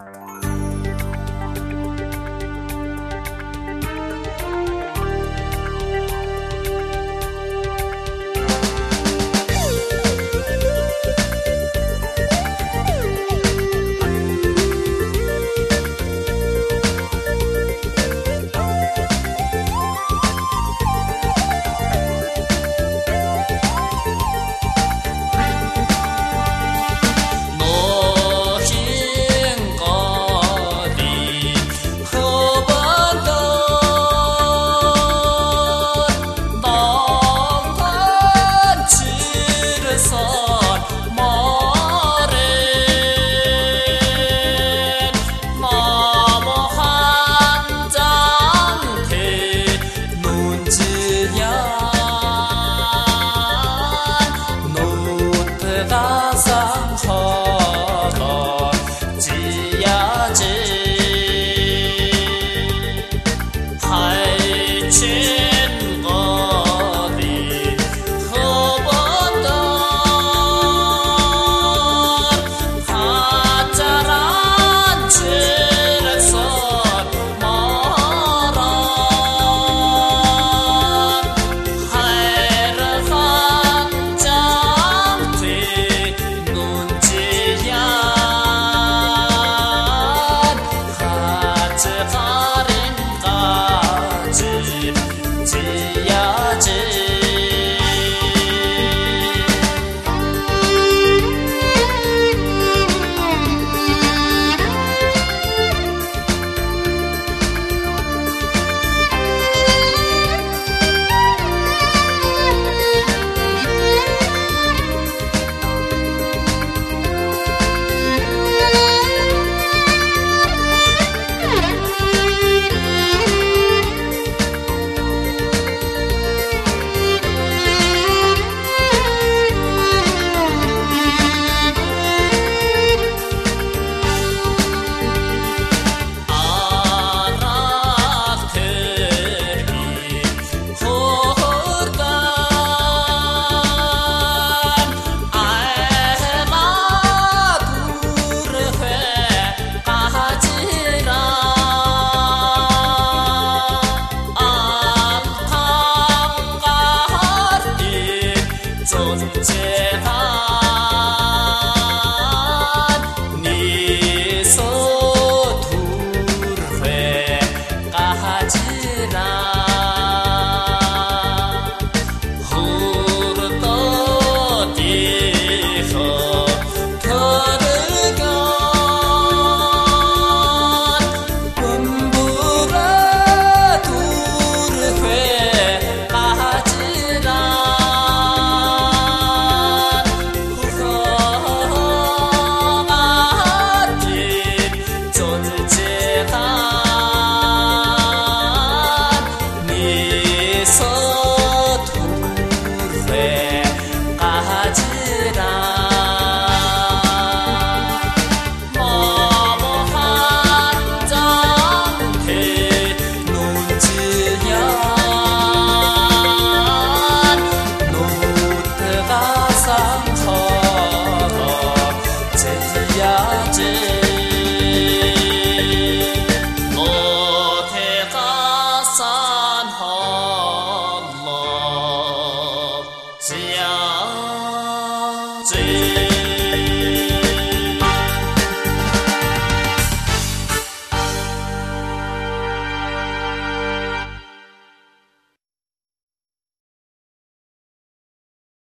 Bye. 只要